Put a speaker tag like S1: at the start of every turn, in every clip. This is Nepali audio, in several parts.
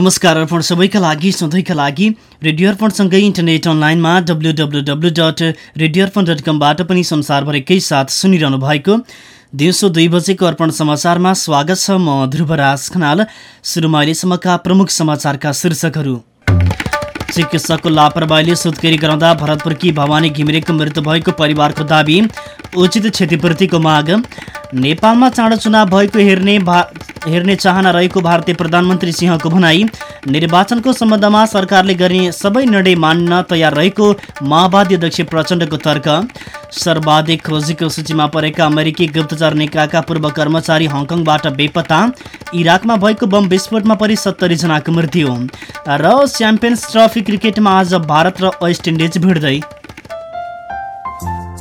S1: नमस्कार अर्पण सबैका लागि सधैँका लागि रेडियो अर्पणसँगै इन्टरनेट अनलाइनमा W W W dot radio Arpan dot कमबाट पनि संसारभरिकै साथ सुनिरहनु भएको दिउँसो दुई बजेको अर्पण समाचारमा स्वागत छ म ध्रुवराज खनाल। सुरुमा अहिलेसम्मका प्रमुख समाचारका शीर्षकहरू। चिकित्सकको लापरवाहीले सुत्केरी गराउँदा भरतपुरकी भवानी घिमिरेको मृत्यु भएको परिवारको दावी उचित क्षतिपूर्तिको माग। नेपालमा चाँडो चुनाव भएको हेर्ने हेर्ने चाहना रहेको भारतीय प्रधानमन्त्री सिंहको भनाई निर्वाचनको सम्बन्धमा सरकारले गर्ने सबै निर्णय मान्न तयार रहेको माओवादी अध्यक्ष प्रचण्डको तर्क। सर्वाधिक खोजीको सूचीमा परेका अमेरिकी गुप्तचर निकायका पूर्व कर्मचारी हङकङबाट बेपत्ता इराकमा भएको बम विस्फोटमा परि सत्तरी जनाको मृत्यु। र च्याम्पियन्स ट्रफी क्रिकेटमा आज भारत र वेस्ट इन्डिज भिड्दै।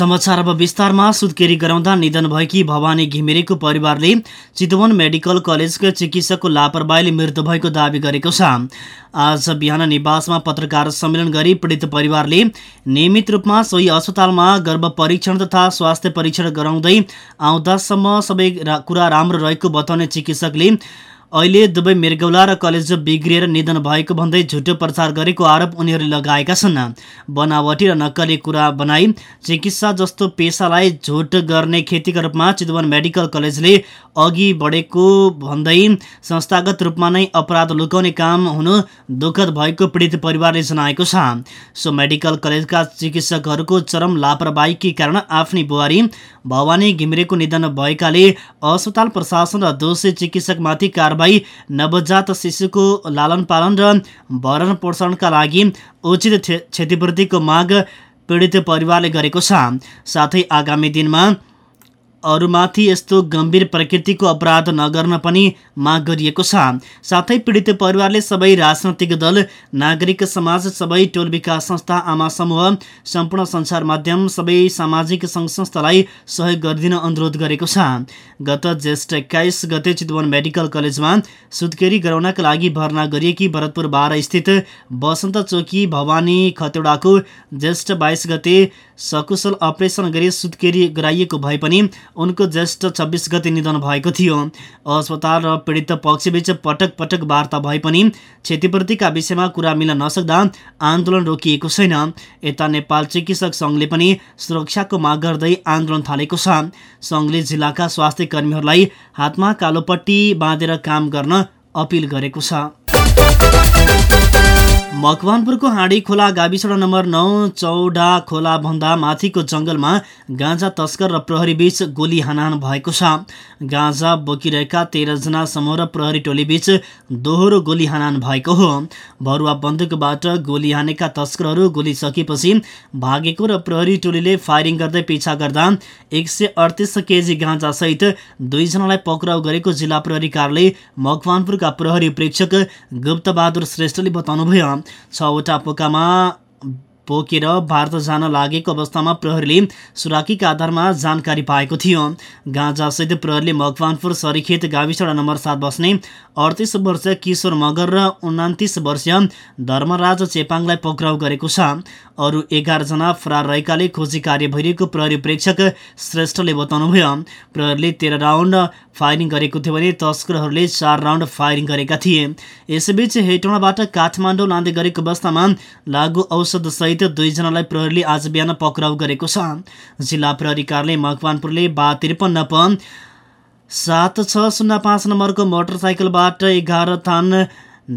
S1: समाचार अब विस्तारमा सुत्केरी गराउँदा निधन भएकी भवानी घिमिरेको परिवारले चितवन मेडिकल कलेजको चिकित्सकको लापरवाहीले मृत्यु भएको दावी गरेको छ। आज बिहान निवासमा पत्रकार सम्मेलन गरी पीडित परिवारले नियमित रूपमा सोही अस्पतालमा गर्भ परीक्षण तथा स्वास्थ्य परीक्षण गराउँदै आउँदासम्म सबै कुरा राम्रो रहेको बताउने चिकित्सकले अहिले दुवै मृगौला र कलेज बिग्रिएर निधन भएको भन्दै झुटो प्रचार गरेको आरोप उनीहरूले लगाएका छन्। बनावटी र नक्कली कुरा बनाई चिकित्सा जस्तो पेसालाई झुट गर्ने खेतीका रूपमा चितवन मेडिकल कलेजले अघि बढेको भन्दै संस्थागत रूपमा नै अपराध लुकाउने काम हुनु दुःखद भएको पीडित परिवारले जनाएको छ। सो मेडिकल कलेजका चिकित्सकहरूको चरम लापरवाहीकै कारण आफ्नै बुहारी भवानी घिमिरेको निधन भएकाले अस्पताल प्रशासन र दोषी चिकित्सकमाथि कारवाही कारवाही नवजात शिशुको लालन पालन र भरण पोषणका लागि उचित क्षतिपूर्तिको माग पीडित परिवारले गरेको छ। साथै आगामी दिनमा अरूमाथि यस्तो गम्भीर प्रकृतिको अपराध नगर्न पनि माग गरिएको छ। साथै पीडित परिवारले सबै राजनैतिक दल नागरिक समाज सबै टोल विकास संस्था आमा समूह सम्पूर्ण सञ्चार माध्यम सबै सामाजिक सङ्घ संस्थालाई सहयोग गरिदिन अनुरोध गरेको छ। गत ज्येष्ठ एक्काइस गते चितवन मेडिकल कलेजमा सुत्केरी गराउनका लागि भर्ना गरिएकी भरतपुर बाह्र स्थित बसन्त चोकी भवानी खतेडाको ज्येष्ठ बाइस गते सकुशल अपरेसन गरी सुत्केरी गराइएको भए पनि उनको ज्येष्ठ छब्बिस गते निधन भएको थियो। अस्पताल र पीडित पक्षबीच पटक पटक वार्ता भए पनि क्षतिपूर्तिका विषयमा कुरा मिल्न नसक्दा आन्दोलन रोकिएको छैन। यता नेपाल चिकित्सक सङ्घले पनि सुरक्षाको माग गर्दै आन्दोलन थालेको छ। सङ्घले जिल्लाका स्वास्थ्य कर्मीहरूलाई हातमा कालोपट्टि बाँधेर काम गर्न अपिल गरेको छ। मकवानपुरको हाँडी खोला गाविस नम्बर नौ चौडा खोला भन्दा माथिको जङ्गलमा गाँजा तस्कर र प्रहरी बीच गोली हानाहान भएको छ। गाँजा बोकिरहेका तेह्रजना समूह र प्रहरी टोली बीच दोहोरो गोली हानाहान भएको हो। भरुवा बन्दुकबाट गोली हानेका तस्करहरू गोली सकेपछि भागेको र प्रहरी टोलीले फायरिङ गर्दै पिछा गर्दा एक सय अडतिस केजी गाँजासहित दुईजनालाई पक्राउ गरेको जिल्ला प्रहरी कार्यालय मकवानपुरका प्रहरी प्रेक्षक गुप्तबहादुर श्रेष्ठले बताउनुभयो। छवटा पोकामा पोकेर भारत जान लागेको अवस्थामा प्रहरीले सुराकीका आधारमा जानकारी पाएको थियो। गाँजासहित प्रहरीले मकवानपुर सरीखेत गाविस नम्बर सात बस्ने अडतिस वर्षीय किशोर मगर र उनातिस वर्षीय धर्मराज चेपाङलाई पक्राउ गरेको छ। अरू एघारजना फरार रहेकाले खोजी कार्य भइरहेको प्रहरी प्रेक्षक श्रेष्ठले बताउनुभयो। प्रहरीले तेह्र राउन्ड फायरिङ गरेको थियो भने तस्करहरूले चार राउन्ड फायरिङ गरेका थिए। यसैबीच हेटौँडाबाट काठमाडौँ लाँदै गरेको अवस्थामा लागु औषधसहित दुईजनालाई प्रहरीले आज बिहान पक्राउ गरेको छ। जिल्ला प्रहरी कार्यालय मकवानपुरले बा त्रिपन्न सात छ शून्य पाँच नम्बरको मोटरसाइकलबाट एघार थान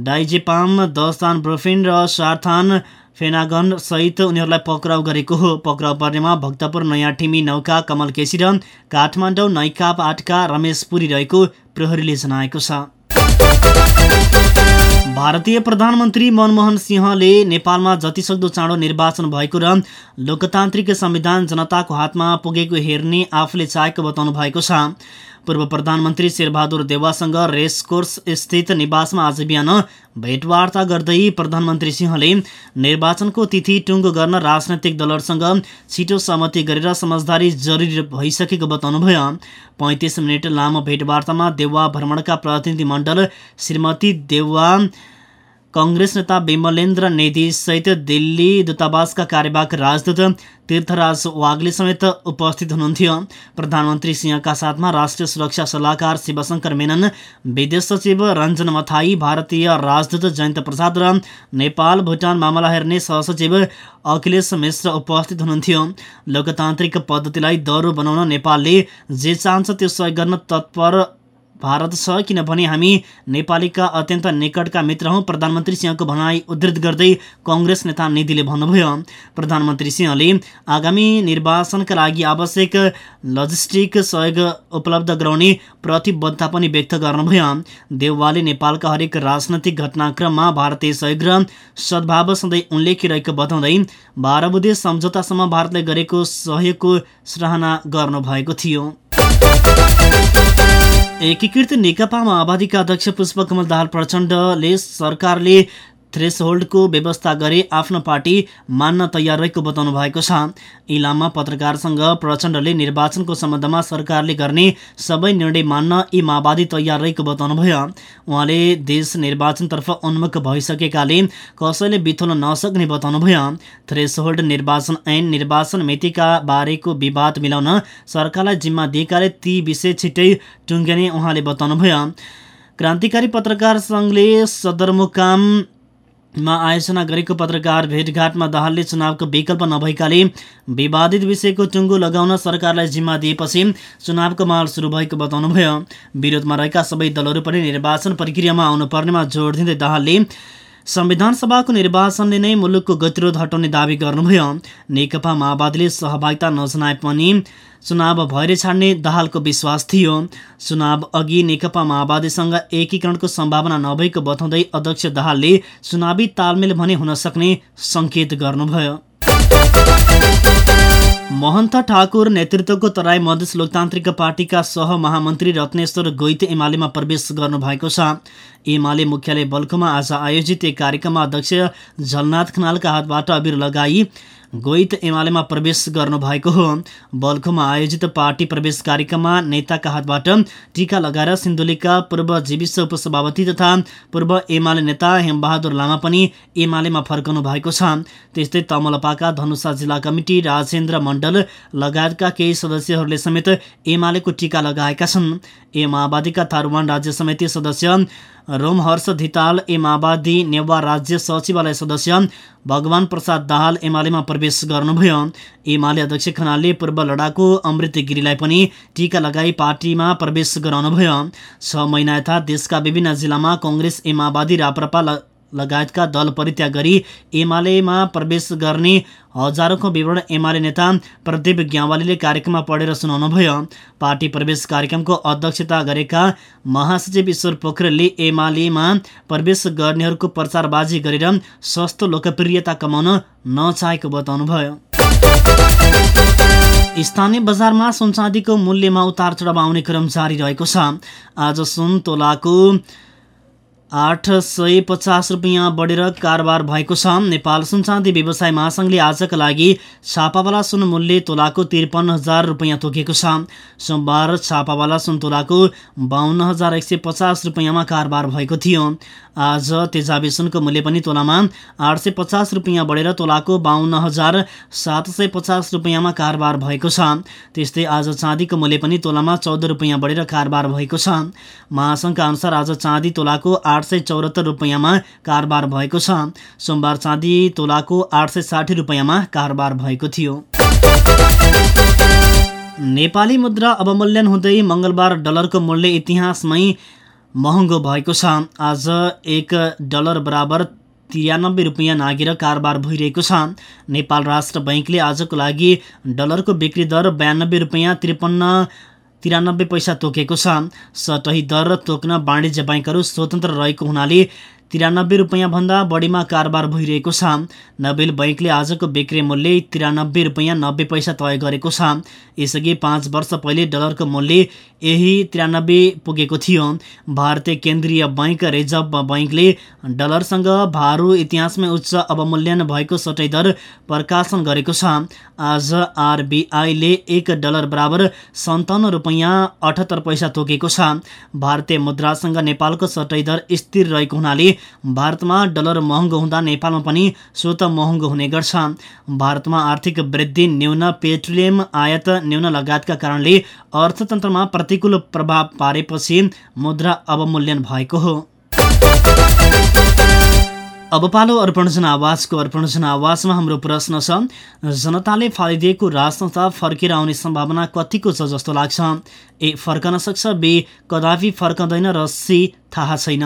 S1: डाइजेपाम दस थान ब्रोफिन र चार थान फेनागन सहित उनीहरूलाई पक्राउ गरेको हो। पक्राउ पर्नेमा भक्तपुर नयाँ टिमी नौका कमल केसी र काठमाडौँ नैकाप आठका रमेश पुरी रहेको प्रहरीले जनाएको छ। भारतीय प्रधानमन्त्री मनमोहन सिंहले नेपालमा जतिसक्दो चाँडो निर्वाचन भएको र लोकतान्त्रिक संविधान जनताको हातमा पुगेको हेर्ने आफूले चाहेको बताउनु भएको छ। पूर्व प्रधानमन्त्री शेरबहादुर देवासँग रेसकोर्स स्थित निवासमा आज बिहान भेटवार्ता गर्दै प्रधानमन्त्री सिंहले निर्वाचनको तिथि टुङ्गो गर्न राजनैतिक दलहरूसँग छिटो सहमति गरेर समझदारी जरुरी भइसकेको बताउनुभयो। पैँतिस मिनट लामो भेटवार्तामा देउवा भ्रमणका प्रतिनिधि मण्डल श्रीमती देउवा कङ्ग्रेस नेता विमलेन्द्र सहित दिल्ली दूतावासका कार्यवाहक राजदूत तीर्थराज वाग्ले समेत उपस्थित हुनुहुन्थ्यो। प्रधानमन्त्री सिंहका साथमा राष्ट्रिय सुरक्षा सल्लाहकार शिवशङ्कर मेनन विदेश सचिव रञ्जन मथाई भारतीय राजदूत जयन्त प्रसाद र नेपाल भुटान मामला हेर्ने सहसचिव अखिलेश मिश्र उपस्थित हुनुहुन्थ्यो। लोकतान्त्रिक पद्धतिलाई दह्रो बनाउन नेपालले जे चाहन्छ त्यो सहयोग गर्न तत्पर भारत छ किनभने हामी नेपालीका अत्यन्त निकटका मित्र हौँ। प्रधानमन्त्री सिंहको भनाई उद्धृत गर्दै कङ्ग्रेस नेता निधिले भन्नुभयो। प्रधानमन्त्री सिंहले आगामी निर्वाचनका लागि आवश्यक लजिस्टिक सहयोग उपलब्ध गराउने प्रतिबद्धता पनि व्यक्त गर्नुभयो। देउवाले नेपालका हरेक राजनैतिक घटनाक्रममा भारतीय सहयोग र सद्भाव सधैँ उल्लेखिरहेको बताउँदै बाह्र बुधे सम्झौतासम्म भारतले गरेको सहयोगको सराहना गर्नुभएको थियो। एकीकृत नेकपा माओवादीका अध्यक्ष पुष्पकमल दाहाल प्रचण्डले सरकारले थ्रेस होल्डको व्यवस्था गरे आफ्नो पार्टी मान्न तयार रहेको बताउनु भएको छ। इलाममा पत्रकारसँग प्रचण्डले निर्वाचनको सम्बन्धमा सरकारले गर्ने सबै निर्णय मान्न यी माओवादी तयार रहेको बताउनुभयो। उहाँले देश निर्वाचनतर्फ उन्मुख भइसकेकाले कसैले बिथोल्न नसक्ने बताउनुभयो। थ्रेस होल्ड निर्वाचन ऐन निर्वाचन मितिका बारेको विवाद मिलाउन सरकारलाई जिम्मा दिएकाले ती विषय छिट्टै टुङ्गिने उहाँले बताउनुभयो। क्रान्तिकारी पत्रकार सङ्घले सदरमुकाम मा आयोजना गरेको पत्रकार भेटघाटमा दाहालले चुनावको विकल्प नभएकाले विवादित विषयको टुङ्गो लगाउन सरकारलाई जिम्मा दिएपछि चुनावको माहौल सुरु भएको बताउनुभयो। विरोधमा रहेका सबै दलहरू पनि निर्वाचन प्रक्रियामा आउनुपर्नेमा जोड दिँदै दाहालले संविधान सभाको निर्वाचनले नै मुलुकको गतिरोध हटाउने दावी गर्नुभयो। नेकपा माओवादीले सहभागिता नजनाए पनि चुनाव भएर छाड्ने दाहालको विश्वास थियो। चुनाव अघि नेकपा माओवादीसँग एकीकरणको सम्भावना नभएको बताउँदै अध्यक्ष दाहालले चुनावी तालमेल भने हुन सक्ने सङ्केत गर्नुभयो। महन्त ठाकुर नेतृत्वको तराई मधेस लोकतान्त्रिक पार्टीका सहमहामन्त्री रत्नेश्वर गोइते एमालेमा प्रवेश गर्नुभएको छ। एमाले मुख्यालय बल्खुमा आज आयोजित एक कार्यक्रममा अध्यक्ष झलनाथ खनालका हातबाट अबिर लगाई। गोइत एमालेमा प्रवेश गर्नुभएको हो। बल्खुमा आयोजित पार्टी प्रवेश कार्यक्रममा नेताका हातबाट टिका लगाएर सिन्धुलीका पूर्व जीविस उपसभापति तथा पूर्व एमाले नेता हेमबहादुर लामा पनि एमालेमा फर्कनु भएको छ। त्यस्तै तमलपाका धनुषा जिल्ला कमिटी राजेन्द्र मण्डल लगायतका केही सदस्यहरूले समेत एमालेको टिका लगाएका छन्। ए माओवादीका थारूवान राज्य समिति सदस्य रोमहर्ष धिताल ए माओवादी नेवा राज्य सचिवालय सदस्य भगवान प्रसाद दाहाल एमालेमा प्रवेश गर्नुभयो। एमाले अध्यक्ष खनालले पूर्व लडाकु अमृत गिरीलाई पनि टिका लगाई पार्टीमा प्रवेश गराउनुभयो। छ महिना यता देशका विभिन्न जिल्लामा कङ्ग्रेस ए माओवादी राप्रपा लगायतका दल परित्याग गरी एमालेमा प्रवेश गर्ने हजारौँको विवरण एमाले नेता प्रदीप ग्यावालीले कार्यक्रममा पढेर सुनाउनुभयो। पार्टी प्रवेश कार्यक्रमको अध्यक्षता गरेका महासचिव ईश्वर पोखरेलले एमालेमा प्रवेश गर्नेहरूको प्रचारबाजी गरेर सस्तो लोकप्रियता कमाउन नचाहेको बताउनुभयो। स्थानीय बजारमा सुनचाँदीको मूल्यमा उतार चढाव आउने क्रम जारी रहेको छ। आज सुन तोलाको आठ सय पचास रुपियाँ बढेर कारोबार भएको छ। नेपाल सुन चाँदी व्यवसाय महासङ्घले आजका लागि छापावाला सुन मूल्य तोलाको त्रिपन्न हजार रुपियाँ तोकेको छ। सोमबार छापावाला सुन तोलाको बाहन्न हजार एक सय पचास रुपियाँमा कारोबार भएको थियो। आज तेजाबी सुनको मूल्य पनि तोलामा आठ सय पचास रुपियाँ बढेर तोलाको बाहन्न हजार सात सय पचास रुपियाँमा कारोबार भएको छ। त्यस्तै आज चाँदीको मूल्य पनि तोलामा चौध रुपियाँ बढेर कारोबार भएको छ। महासङ्घका अनुसार आज चाँदी तोलाको आठ सय चौरात्तर रुपियाँमा कारोबार भएको छ। सोमबार चाँदी तोलाको आठ सय साठी रुपियाँमा कारोबार भएको थियो। नेपाली मुद्रा अवमूल्यन हुँदै मङ्गलबार डलरको मूल्य इतिहासमै महँगो भएको छ। आज एक डलर बराबर तिरानब्बे रुपियाँ नागेर कारोबार भइरहेको छ। नेपाल राष्ट्र बैङ्कले आजको लागि डलरको बिक्री दर बयानब्बे रुपियाँ त्रिपन्न तिरानब्बे पैसा तोकेको छ। सटही दर तोक्न वाणिज्य बैङ्कहरू स्वतन्त्र रहेको हुनाले तिरानब्बे रुपियाँभन्दा बढीमा कारोबार भइरहेको छ। नबेल बैङ्कले आजको बिक्री मूल्य तिरानब्बे रुपियाँ नब्बे पैसा तय गरेको छ। यसअघि पाँच वर्ष पहिले डलरको मूल्य यही तिरानब्बे पुगेको थियो। भारतीय केन्द्रीय बैङ्क रिजर्भ बैङ्कले डलरसँग भारू इतिहासमै उच्च अवमूल्यन भएको सटै दर प्रकाशन गरेको छ। आज आरबिआईले एक डलर बराबर सन्ताउन्न रुपियाँ अठहत्तर पैसा तोकेको छ। भारतीय मुद्रासँग नेपालको सटै दर स्थिर रहेको हुनाले भारतमा डलर महँगो हुँदा नेपालमा पनि स्वत महँगो हुने गर्छ। भारतमा आर्थिक वृद्धि न्यून पेट्रोलियम आयात न्यून लगायतका कारणले अर्थतन्त्रमा प्रतिकूल प्रभाव पारेपछि मुद्रा अवमूल्यन भएको हो। अब पालो अर्पण जनावासको अर्पण जनावासमा हाम्रो प्रश्न छ जनताले फालिदिएको राजसंस्था फर्केर आउने सम्भावना कतिको छ जस्तो लाग्छ? ए फर्कन सक्छ बे कदापि फर्कँदैन र सी थाहा छैन।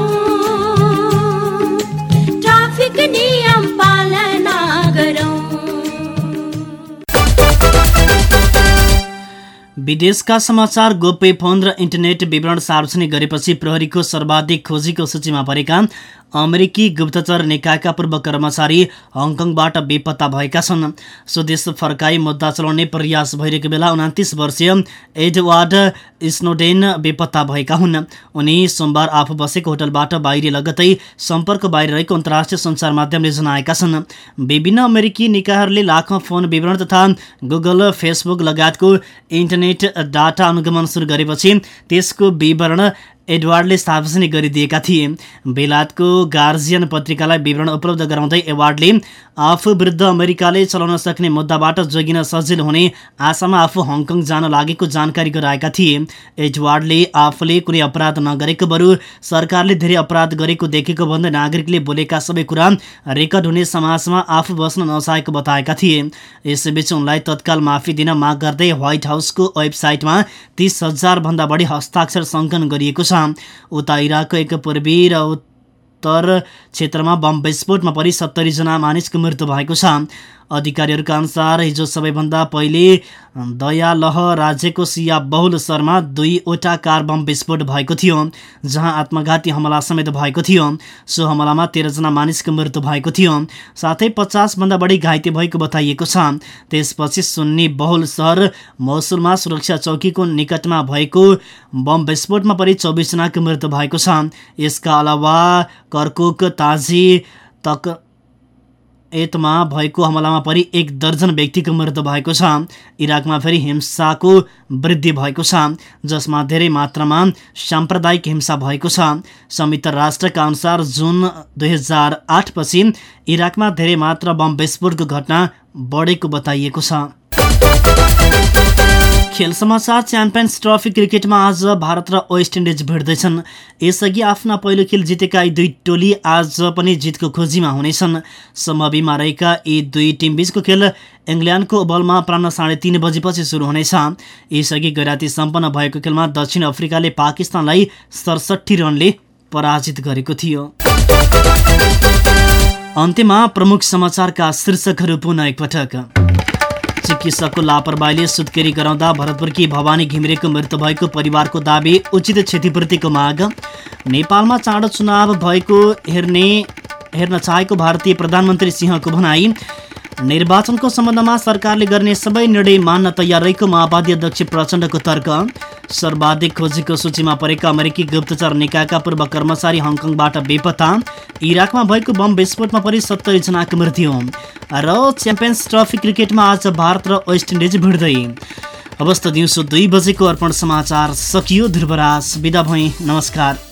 S1: विदेशका समाचार गोप्य फोन र इन्टरनेट विवरण सार्वजनिक गरेपछि प्रहरीको सर्वाधिक खोजीको सूचीमा परेका अमेरिकी गुप्तचर निकायका पूर्व कर्मचारी हङकङबाट बेपत्ता भएका छन्। स्वदेश फर्काई मुद्दा चलाउने प्रयास भइरहेको बेला उनातिस वर्षीय एडवार्ड स्नोडेन बेपत्ता भएका हुन्। उनी सोमबार आफू बसेको होटलबाट बाहिर लगतै सम्पर्क बाहिर रहेको अन्तर्राष्ट्रिय सञ्चार माध्यमले जनाएका छन्। विभिन्न अमेरिकी निकायहरूले लाखौँ फोन विवरण तथा गुगल फेसबुक लगायतको इन्टरनेट डाटा अनुगमन सुरु गरेपछि त्यसको विवरण एडवार्डले सार्वजनिक गरिदिएका थिए। बेलायतको गार्जियन पत्रिकालाई विवरण उपलब्ध गराउँदै एवार्डले आफू विरुद्ध अमेरिकाले चलाउन सक्ने मुद्दाबाट जोगिन सजिलो हुने आशामा आफू हङकङ जान लागेको जानकारी गराएका थिए। एडवार्डले आफूले कुनै अपराध नगरेको बरु सरकारले धेरै अपराध गरेको देखेको भन्दै नागरिकले बोलेका सबै कुरा रेकर्ड हुने समाजमा आफू बस्न नचाहेको बताएका थिए। यसैबीच उनलाई तत्काल माफी दिन माग गर्दै व्हाइट हाउसको वेबसाइटमा तिस हजारभन्दा बढी हस्ताक्षर सङ्कलन गरिएको छ। उता इराकको एक पूर्वी र उत्तर क्षेत्रमा बम विस्फोटमा परि सत्तरीजना मानिसको मृत्यु भएको छ। अधिकारीहरूका अनुसार हिजो सबैभन्दा पहिले दयालह राज्यको सिया बहुल शहरमा दुईवटा कार बम विस्फोट भएको थियो जहाँ आत्मघाती हमला समेत भएको थियो। सो हमलामा तेह्रजना मानिसको मृत्यु भएको थियो। साथै पचासभन्दा बढी घाइते भएको बताइएको छ। त्यसपछि सुन्नी बहुल सहर मौसुलमा सुरक्षा चौकीको निकटमा भएको बम विस्फोटमा परि चौबिसजनाको मृत्यु भएको छ। यसका अलावा कर्कुक ताजी तक एतमा भएको हमलामा परि एक दर्जन व्यक्तिको मृत्यु भएको छ। इराकमा फेरि हिंसाको वृद्धि भएको छ जसमा धेरै मात्रामा साम्प्रदायिक हिंसा भएको छ। संयुक्त राष्ट्रका अनुसार जुन दुई हजार इराकमा धेरै मात्रा बम विस्फोटको घटना बढेको बताइएको छ। खेल समाचार च्याम्पियन्स ट्रफी क्रिकेटमा आज भारत र वेस्ट इन्डिज भिड्दैछन्। यसअघि आफ्ना पहिलो खेल जितेका यी दुई टोली आज पनि जितको खोजीमा हुनेछन्। समबीमा रहेका यी दुई टिमबीचको खेल इङ्ल्यान्डको बलमा प्राण साढे तिन बजेपछि सुरु हुनेछ। यसअघि गैराती सम्पन्न भएको खेलमा दक्षिण अफ्रिकाले पाकिस्तानलाई सडसठी रनले पराजित गरेको थियो। अन्त्यमा प्रमुख समाचारका शीर्षकहरू पुनः एकपटक। चिकित्सकको लापरवाहीले सुत्केरी गराउँदा भरतपुरकी भवानी घिमिरेको मृत्यु भएको परिवारको दावी उचित क्षतिपूर्तिको माग। नेपालमा चाँडो चुनाव भएको हेर्ने हेर्न चाहेको भारतीय प्रधानमन्त्री सिंहको भनाई। निर्वाचनको सम्बन्धमा सरकारले गर्ने सबै निर्णय मान्न तयार रहेको माओवादी अध्यक्ष प्रचण्डको तर्क। सर्वाधिक खोजीको सूचीमा परेका अमेरिकी गुप्तचर निकायका पूर्व कर्मचारी हङकङबाट बेपत्ता। इराकमा भएको बम विस्फोटमा परि सत्तरीजनाको मृत्यु। र च्याम्पियन्स ट्रफी क्रिकेटमा आज भारत र वेस्ट इन्डिज भिड्दै। अवस्था दिउँसो दुई बजेको अर्पण समाचार सकियो ध्रुवराज। बिदा भई नमस्कार।